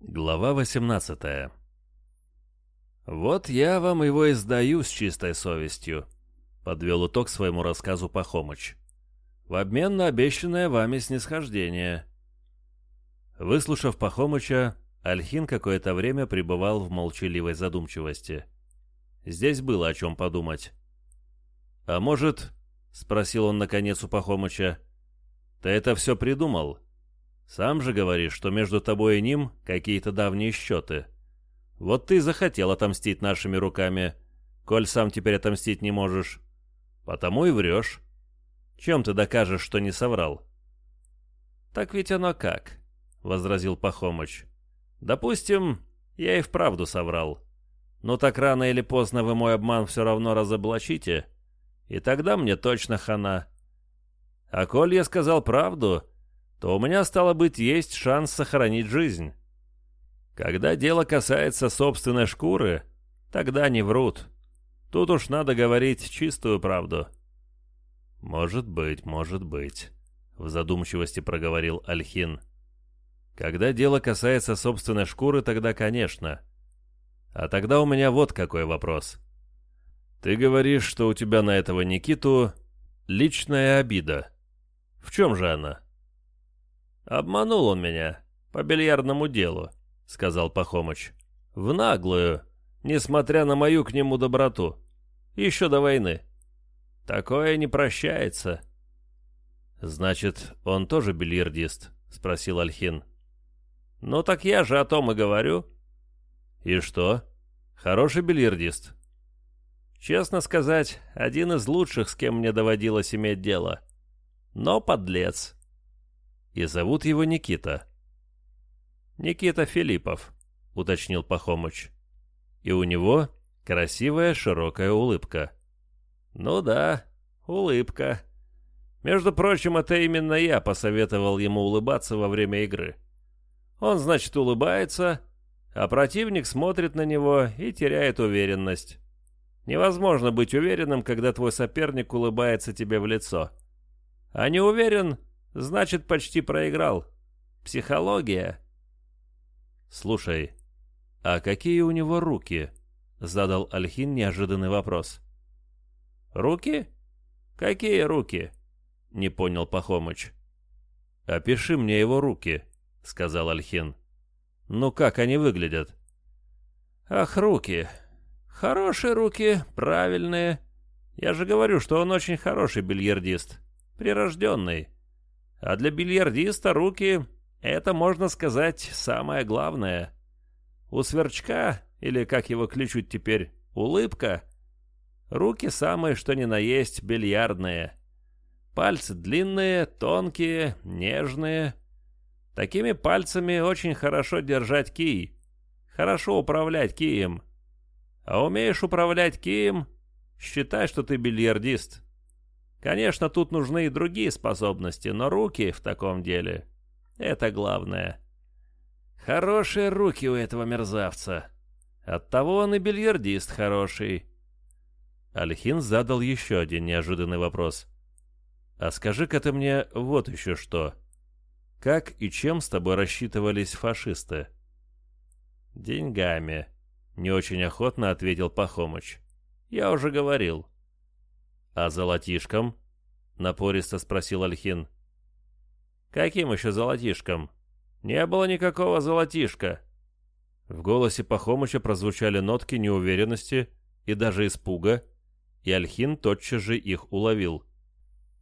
Глава 18 «Вот я вам его и сдаю с чистой совестью», — подвел итог своему рассказу Пахомыч. «В обмен на обещанное вами снисхождение». Выслушав Пахомыча, Альхин какое-то время пребывал в молчаливой задумчивости. Здесь было о чем подумать. «А может, — спросил он наконец у Пахомыча, — ты это все придумал? Сам же говоришь, что между тобой и ним какие-то давние счеты». Вот ты захотел отомстить нашими руками, коль сам теперь отомстить не можешь. Потому и врешь. Чем ты докажешь, что не соврал?» «Так ведь оно как», — возразил Пахомыч. «Допустим, я и вправду соврал. Но так рано или поздно вы мой обман все равно разоблачите, и тогда мне точно хана. А коль я сказал правду, то у меня, стало быть, есть шанс сохранить жизнь. Когда дело касается собственной шкуры, тогда не врут. Тут уж надо говорить чистую правду. «Может быть, может быть», — в задумчивости проговорил Альхин. «Когда дело касается собственной шкуры, тогда, конечно. А тогда у меня вот какой вопрос. Ты говоришь, что у тебя на этого Никиту личная обида. В чем же она?» «Обманул он меня по бильярдному делу», — сказал Пахомыч. «В наглую, несмотря на мою к нему доброту. Еще до войны. Такое не прощается». «Значит, он тоже бильярдист?» — спросил Альхин. «Ну так я же о том и говорю». «И что? Хороший бильярдист?» «Честно сказать, один из лучших, с кем мне доводилось иметь дело. Но подлец». «И зовут его Никита», «Никита Филиппов», — уточнил Пахомыч. «И у него красивая широкая улыбка». «Ну да, улыбка. Между прочим, это именно я посоветовал ему улыбаться во время игры. Он, значит, улыбается, а противник смотрит на него и теряет уверенность. Невозможно быть уверенным, когда твой соперник улыбается тебе в лицо. А не уверен, значит, почти проиграл. Психология». «Слушай, а какие у него руки?» — задал Альхин неожиданный вопрос. «Руки? Какие руки?» — не понял Пахомыч. «Опиши мне его руки», — сказал Альхин. «Ну как они выглядят?» «Ах, руки. Хорошие руки, правильные. Я же говорю, что он очень хороший бильярдист. Прирожденный. А для бильярдиста руки это, можно сказать, самое главное. У сверчка, или как его кличут теперь, улыбка, руки самые что ни на есть бильярдные. Пальцы длинные, тонкие, нежные. Такими пальцами очень хорошо держать кий. Хорошо управлять кием. А умеешь управлять кием, считай, что ты бильярдист. Конечно, тут нужны и другие способности, но руки в таком деле это главное. Хорошие руки у этого мерзавца. Оттого он и бильярдист хороший. Альхин задал еще один неожиданный вопрос. «А скажи-ка ты мне вот еще что. Как и чем с тобой рассчитывались фашисты?» «Деньгами», — не очень охотно ответил Пахомыч. «Я уже говорил». «А золотишком?» — напористо спросил Альхин. «Каким еще золотишком?» «Не было никакого золотишка». В голосе Пахомыча прозвучали нотки неуверенности и даже испуга, и Альхин тотчас же их уловил.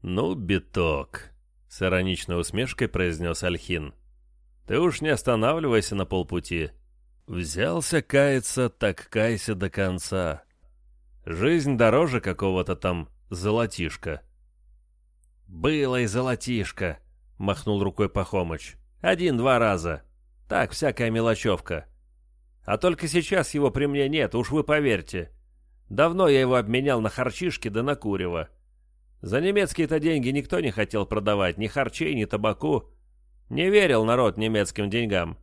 «Ну, биток», — с ироничной усмешкой произнес Альхин. «Ты уж не останавливайся на полпути. Взялся каяться, так кайся до конца. Жизнь дороже какого-то там золотишка». «Было и золотишко», — махнул рукой Пахомыч. «Один-два раза. Так, всякая мелочевка. А только сейчас его при мне нет, уж вы поверьте. Давно я его обменял на харчишки да на курево. За немецкие-то деньги никто не хотел продавать, ни харчей, ни табаку. Не верил народ немецким деньгам».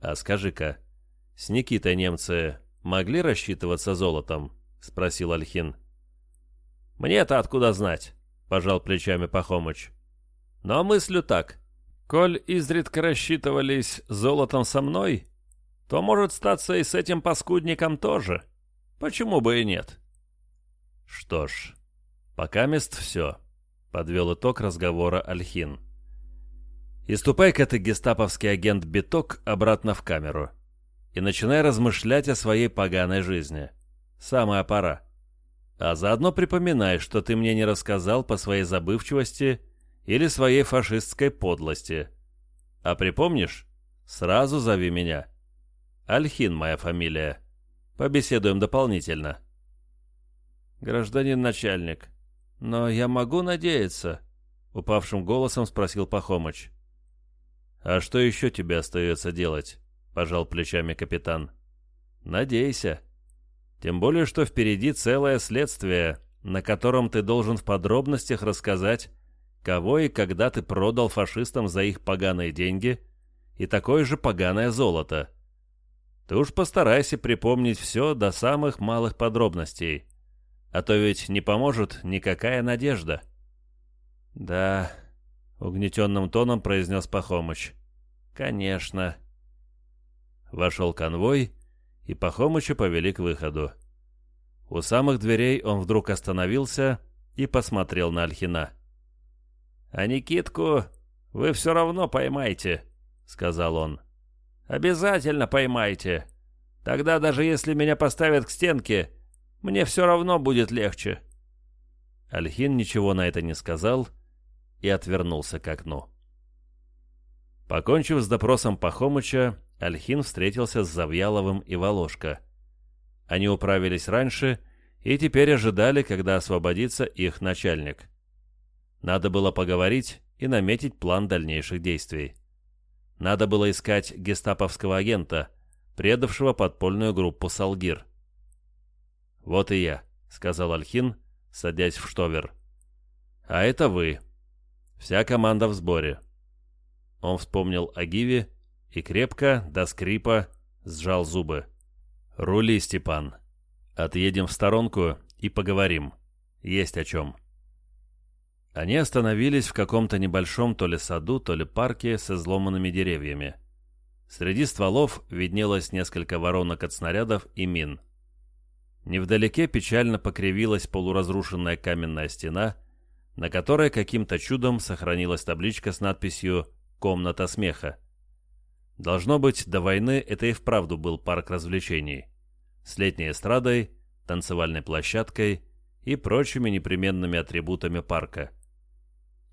«А скажи-ка, с Никитой немцы могли рассчитываться золотом?» — спросил Альхин. «Мне-то откуда знать?» — пожал плечами Пахомыч. Но мыслю так. Коль изредка рассчитывались золотом со мной, то может статься и с этим паскудником тоже. Почему бы и нет? Что ж, пока мест все, — подвел итог разговора Альхин. И ступай-ка ты, гестаповский агент Биток, обратно в камеру. И начинай размышлять о своей поганой жизни. Самая пора. А заодно припоминай, что ты мне не рассказал по своей забывчивости или своей фашистской подлости. А припомнишь? Сразу зови меня. Альхин моя фамилия. Побеседуем дополнительно. Гражданин начальник, но я могу надеяться? Упавшим голосом спросил Пахомыч. А что еще тебе остается делать? Пожал плечами капитан. Надейся. Тем более, что впереди целое следствие, на котором ты должен в подробностях рассказать, кого и когда ты продал фашистам за их поганые деньги и такое же поганое золото. Ты уж постарайся припомнить все до самых малых подробностей, а то ведь не поможет никакая надежда. «Да», — угнетенным тоном произнес Пахомыч. «Конечно». Вошел конвой, и Пахомыча повели к выходу. У самых дверей он вдруг остановился и посмотрел на Альхина. «А Никитку вы все равно поймайте», — сказал он. «Обязательно поймайте. Тогда даже если меня поставят к стенке, мне все равно будет легче». Альхин ничего на это не сказал и отвернулся к окну. Покончив с допросом Пахомыча, Альхин встретился с Завьяловым и Волошко. Они управились раньше и теперь ожидали, когда освободится их начальник. Надо было поговорить и наметить план дальнейших действий. Надо было искать гестаповского агента, предавшего подпольную группу «Салгир». «Вот и я», — сказал Альхин, садясь в штовер. «А это вы. Вся команда в сборе». Он вспомнил о Гиве и крепко, до скрипа, сжал зубы. «Рули, Степан. Отъедем в сторонку и поговорим. Есть о чем». Они остановились в каком-то небольшом то ли саду, то ли парке с изломанными деревьями. Среди стволов виднелось несколько воронок от снарядов и мин. Невдалеке печально покривилась полуразрушенная каменная стена, на которой каким-то чудом сохранилась табличка с надписью «Комната смеха». Должно быть, до войны это и вправду был парк развлечений. С летней эстрадой, танцевальной площадкой и прочими непременными атрибутами парка.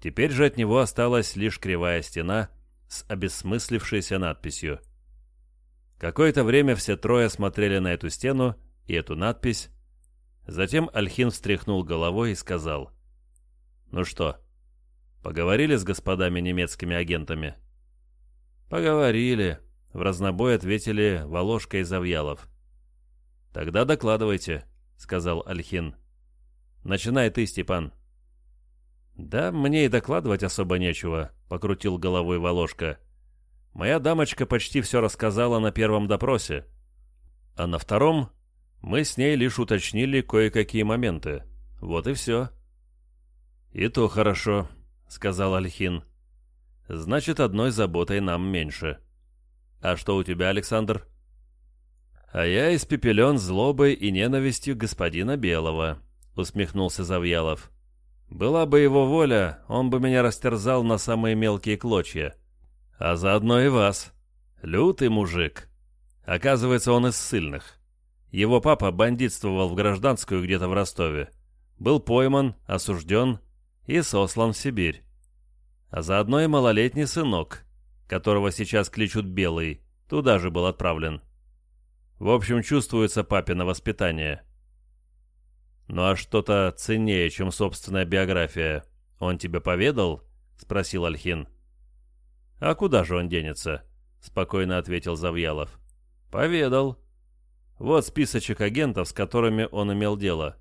Теперь же от него осталась лишь кривая стена с обессмыслившейся надписью. Какое-то время все трое смотрели на эту стену и эту надпись. Затем Альхин встряхнул головой и сказал. «Ну что, поговорили с господами немецкими агентами?» «Поговорили», — в разнобой ответили Волошка и Завьялов. «Тогда докладывайте», — сказал Альхин. «Начинай ты, Степан». «Да, мне и докладывать особо нечего», — покрутил головой Волошка. «Моя дамочка почти все рассказала на первом допросе. А на втором мы с ней лишь уточнили кое-какие моменты. Вот и все». «И то хорошо», — сказал Альхин. Значит, одной заботой нам меньше. А что у тебя, Александр? А я испепелен злобой и ненавистью господина Белого, усмехнулся Завьялов. Была бы его воля, он бы меня растерзал на самые мелкие клочья. А заодно и вас. Лютый мужик. Оказывается, он из ссыльных. Его папа бандитствовал в гражданскую где-то в Ростове. Был пойман, осужден и сослан в Сибирь а заодно и малолетний сынок, которого сейчас кличут Белый, туда же был отправлен. В общем, чувствуется папино воспитание. «Ну а что-то ценнее, чем собственная биография, он тебе поведал?» — спросил Альхин. «А куда же он денется?» — спокойно ответил Завьялов. «Поведал. Вот списочек агентов, с которыми он имел дело.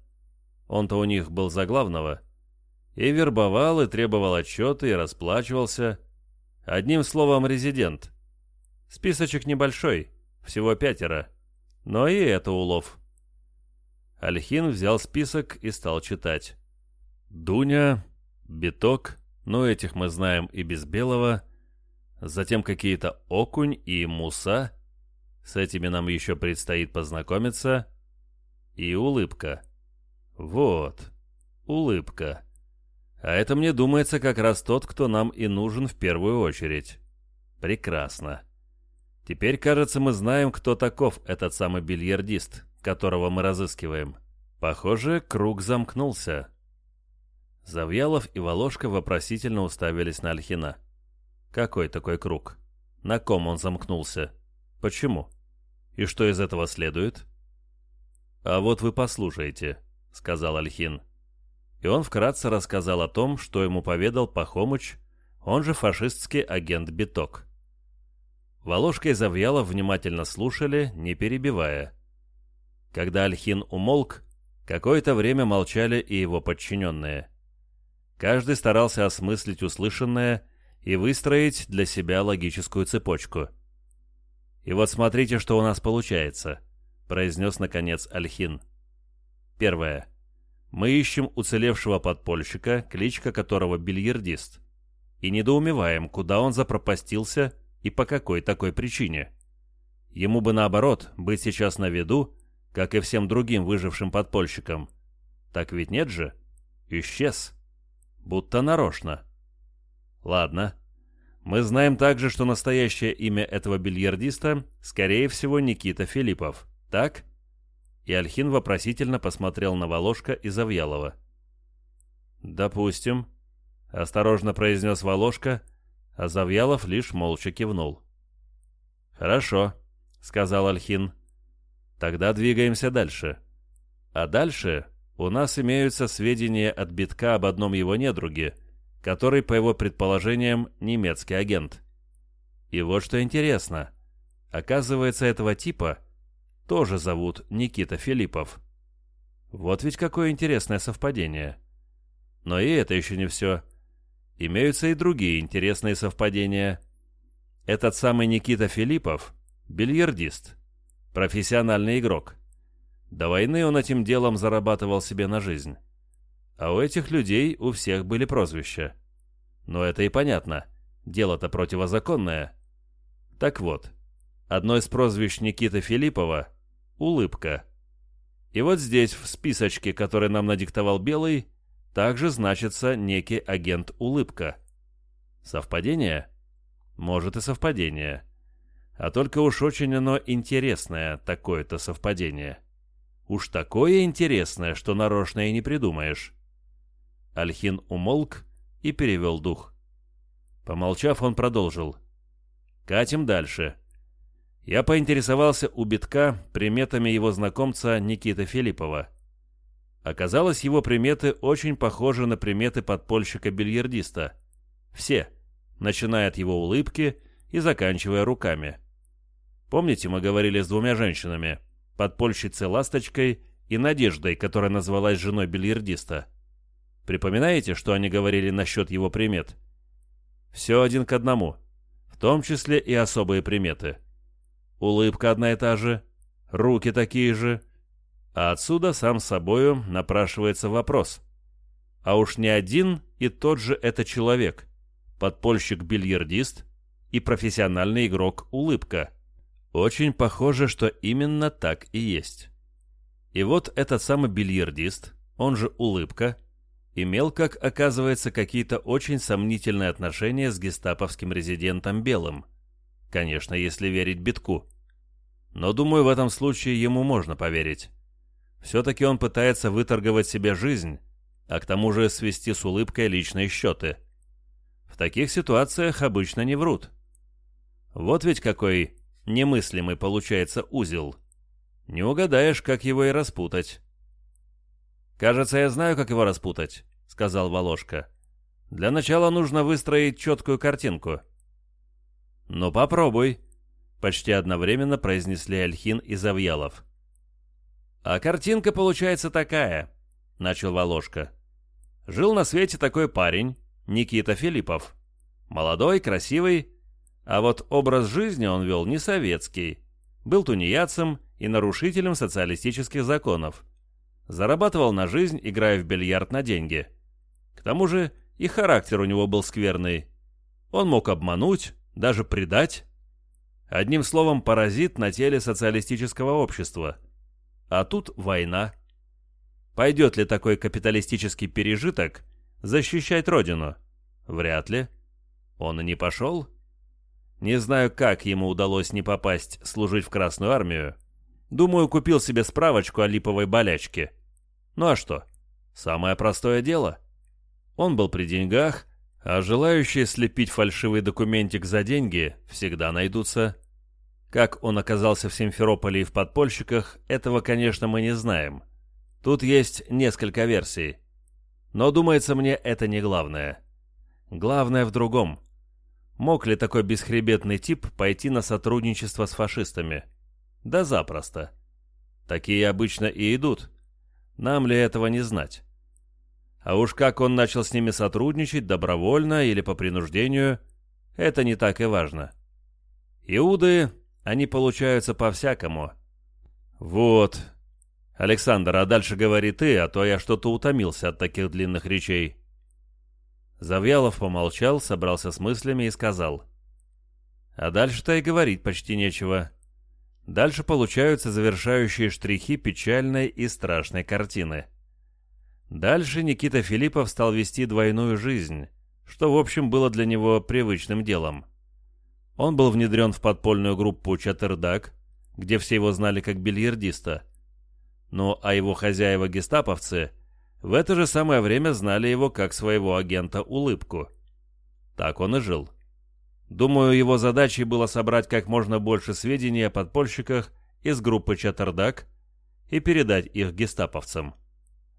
Он-то у них был за главного. И вербовал, и требовал отчеты, и расплачивался. Одним словом, резидент. Списочек небольшой, всего пятеро. Но и это улов. Альхин взял список и стал читать. Дуня, Биток, ну этих мы знаем и без Белого, затем какие-то окунь и муса. С этими нам еще предстоит познакомиться. И улыбка. Вот, улыбка. А это мне думается как раз тот, кто нам и нужен в первую очередь. Прекрасно. Теперь, кажется, мы знаем, кто таков этот самый бильярдист, которого мы разыскиваем. Похоже, круг замкнулся. Завьялов и Волошка вопросительно уставились на Альхина. Какой такой круг? На ком он замкнулся? Почему? И что из этого следует? А вот вы послушайте, сказал Альхин. И он вкратце рассказал о том, что ему поведал Пахомыч, он же фашистский агент Биток. Волошка и Завьялов внимательно слушали, не перебивая. Когда Альхин умолк, какое-то время молчали и его подчиненные. Каждый старался осмыслить услышанное и выстроить для себя логическую цепочку. «И вот смотрите, что у нас получается», — произнес, наконец, Альхин. Первое. Мы ищем уцелевшего подпольщика, кличка которого бильярдист, и недоумеваем, куда он запропастился и по какой такой причине. Ему бы, наоборот, быть сейчас на виду, как и всем другим выжившим подпольщикам. Так ведь нет же? Исчез. Будто нарочно. Ладно. Мы знаем также, что настоящее имя этого бильярдиста, скорее всего, Никита Филиппов. Так? И Альхин вопросительно посмотрел на Волошка и Завьялова. «Допустим», — осторожно произнес Волошка, а Завьялов лишь молча кивнул. «Хорошо», — сказал Альхин. «Тогда двигаемся дальше. А дальше у нас имеются сведения от Битка об одном его недруге, который, по его предположениям, немецкий агент. И вот что интересно. Оказывается, этого типа тоже зовут Никита Филиппов. Вот ведь какое интересное совпадение. Но и это еще не все. Имеются и другие интересные совпадения. Этот самый Никита Филиппов – бильярдист, профессиональный игрок – до войны он этим делом зарабатывал себе на жизнь. А у этих людей у всех были прозвища. Но это и понятно. Дело-то противозаконное. Так вот, одно из прозвищ Никиты Филиппова — «Улыбка». И вот здесь, в списочке, который нам надиктовал Белый, также значится некий агент «Улыбка». Совпадение? Может и совпадение. А только уж очень оно интересное, такое-то совпадение. Уж такое интересное, что нарочно и не придумаешь. Альхин умолк и перевел дух. Помолчав, он продолжил. «Катим дальше. Я поинтересовался у Битка приметами его знакомца Никиты Филиппова. Оказалось, его приметы очень похожи на приметы подпольщика-бильярдиста. Все, начиная от его улыбки и заканчивая руками. Помните, мы говорили с двумя женщинами — подпольщицей Ласточкой и Надеждой, которая назвалась женой бильярдиста. Припоминаете, что они говорили насчет его примет? Все один к одному, в том числе и особые приметы. Улыбка одна и та же, руки такие же, а отсюда сам собою напрашивается вопрос. А уж не один и тот же это человек, подпольщик-бильярдист и профессиональный игрок Улыбка. Очень похоже, что именно так и есть. И вот этот самый бильярдист, он же Улыбка, имел, как оказывается, какие-то очень сомнительные отношения с гестаповским резидентом Белым. Конечно, если верить Битку. Но, думаю, в этом случае ему можно поверить. Все-таки он пытается выторговать себе жизнь, а к тому же свести с улыбкой личные счеты. В таких ситуациях обычно не врут. Вот ведь какой Немыслимый получается узел. Не угадаешь, как его и распутать. «Кажется, я знаю, как его распутать», — сказал Волошка. «Для начала нужно выстроить четкую картинку». «Ну, попробуй», — почти одновременно произнесли Альхин и Завьялов. «А картинка получается такая», — начал Волошка. «Жил на свете такой парень, Никита Филиппов. Молодой, красивый, а вот образ жизни он вел не советский. Был тунеядцем и нарушителем социалистических законов. Зарабатывал на жизнь, играя в бильярд на деньги. К тому же и характер у него был скверный. Он мог обмануть, Даже предать? Одним словом, паразит на теле социалистического общества. А тут война. Пойдет ли такой капиталистический пережиток защищать родину? Вряд ли. Он и не пошел. Не знаю, как ему удалось не попасть служить в Красную Армию. Думаю, купил себе справочку о липовой болячке. Ну а что? Самое простое дело. Он был при деньгах, а желающие слепить фальшивый документик за деньги всегда найдутся. Как он оказался в Симферополе и в подпольщиках, этого, конечно, мы не знаем. Тут есть несколько версий. Но, думается мне, это не главное. Главное в другом. Мог ли такой бесхребетный тип пойти на сотрудничество с фашистами? Да запросто. Такие обычно и идут. Нам ли этого не знать? А уж как он начал с ними сотрудничать, добровольно или по принуждению, это не так и важно. Иуды, они получаются по-всякому. Вот. Александр, а дальше говори ты, а то я что-то утомился от таких длинных речей. Завьялов помолчал, собрался с мыслями и сказал. А дальше-то и говорить почти нечего. Дальше получаются завершающие штрихи печальной и страшной картины. Дальше Никита Филиппов стал вести двойную жизнь, что в общем было для него привычным делом. Он был внедрен в подпольную группу «Чаттердак», где все его знали как бильярдиста. Ну а его хозяева-гестаповцы в это же самое время знали его как своего агента «Улыбку». Так он и жил. Думаю, его задачей было собрать как можно больше сведений о подпольщиках из группы «Чаттердак» и передать их гестаповцам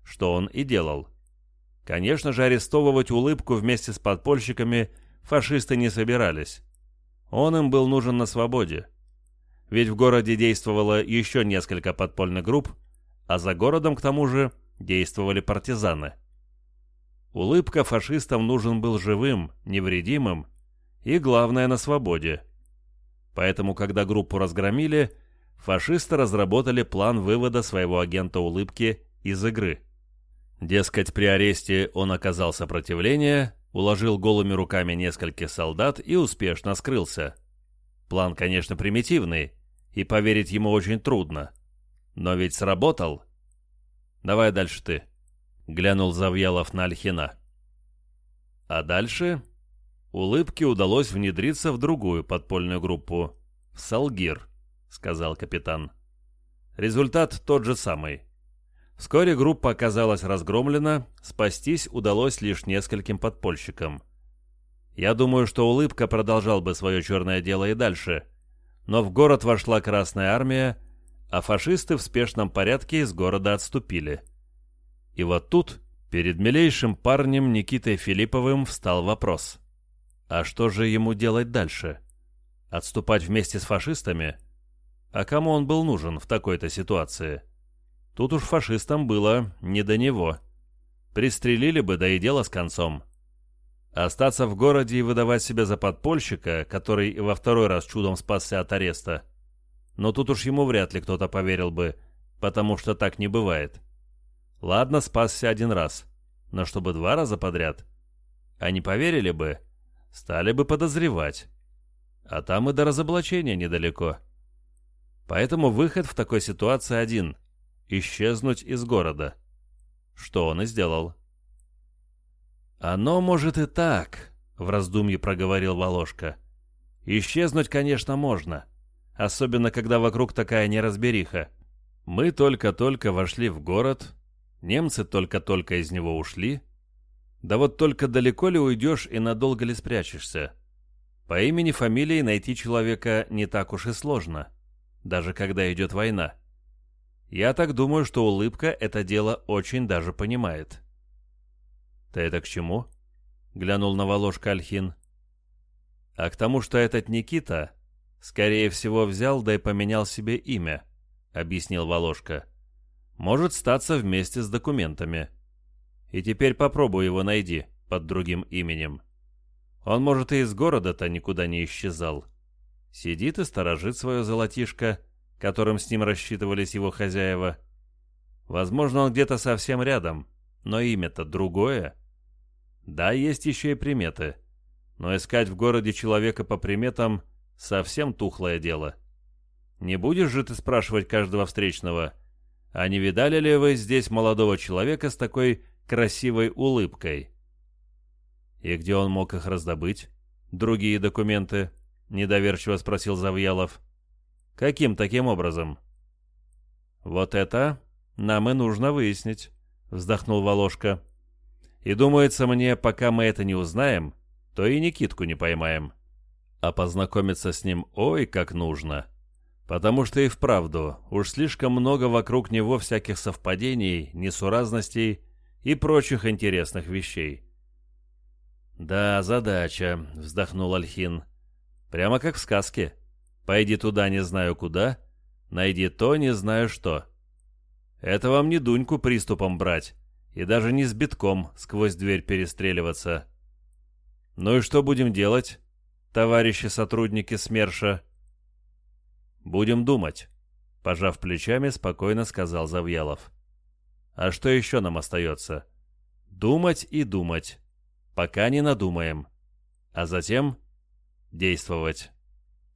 что он и делал. Конечно же, арестовывать улыбку вместе с подпольщиками фашисты не собирались. Он им был нужен на свободе. Ведь в городе действовало еще несколько подпольных групп, а за городом, к тому же, действовали партизаны. Улыбка фашистам нужен был живым, невредимым и, главное, на свободе. Поэтому, когда группу разгромили, фашисты разработали план вывода своего агента улыбки из игры. Дескать, при аресте он оказал сопротивление, уложил голыми руками нескольких солдат и успешно скрылся. План, конечно, примитивный, и поверить ему очень трудно. Но ведь сработал. Давай дальше ты. Глянул Завьялов на Альхина. А дальше улыбке удалось внедриться в другую подпольную группу. В Салгир, сказал капитан. Результат тот же самый. Вскоре группа оказалась разгромлена, спастись удалось лишь нескольким подпольщикам. Я думаю, что Улыбка продолжал бы свое черное дело и дальше, но в город вошла Красная Армия, а фашисты в спешном порядке из города отступили. И вот тут перед милейшим парнем Никитой Филипповым встал вопрос. А что же ему делать дальше? Отступать вместе с фашистами? А кому он был нужен в такой-то ситуации? — Тут уж фашистам было не до него. Пристрелили бы, да и дело с концом. Остаться в городе и выдавать себя за подпольщика, который во второй раз чудом спасся от ареста. Но тут уж ему вряд ли кто-то поверил бы, потому что так не бывает. Ладно, спасся один раз, но чтобы два раза подряд. Они поверили бы, стали бы подозревать. А там и до разоблачения недалеко. Поэтому выход в такой ситуации один исчезнуть из города. Что он и сделал. «Оно может и так», — в раздумье проговорил Волошка. «Исчезнуть, конечно, можно, особенно когда вокруг такая неразбериха. Мы только-только вошли в город, немцы только-только из него ушли. Да вот только далеко ли уйдешь и надолго ли спрячешься? По имени-фамилии найти человека не так уж и сложно, даже когда идет война. Я так думаю, что улыбка это дело очень даже понимает. «Ты это к чему?» — глянул на Волошка Альхин. «А к тому, что этот Никита, скорее всего, взял да и поменял себе имя», — объяснил Волошка. «Может статься вместе с документами. И теперь попробуй его найди под другим именем. Он, может, и из города-то никуда не исчезал. Сидит и сторожит свое золотишко» которым с ним рассчитывались его хозяева. Возможно, он где-то совсем рядом, но имя-то другое. Да, есть еще и приметы. но искать в городе человека по приметам — совсем тухлое дело. Не будешь же ты спрашивать каждого встречного, а не видали ли вы здесь молодого человека с такой красивой улыбкой? И где он мог их раздобыть? Другие документы? Недоверчиво спросил Завьялов. Каким таким образом? Вот это нам и нужно выяснить, вздохнул Волошка. И думается мне, пока мы это не узнаем, то и Никитку не поймаем. А познакомиться с ним ой как нужно. Потому что и вправду, уж слишком много вокруг него всяких совпадений, несуразностей и прочих интересных вещей. «Да, задача», — вздохнул Альхин. «Прямо как в сказке. Пойди туда не знаю куда, найди то не знаю что. Это вам не Дуньку приступом брать, и даже не с битком сквозь дверь перестреливаться. Ну и что будем делать, товарищи сотрудники СМЕРШа?» «Будем думать», — пожав плечами, спокойно сказал Завьялов. «А что еще нам остается? Думать и думать» пока не надумаем. А затем действовать.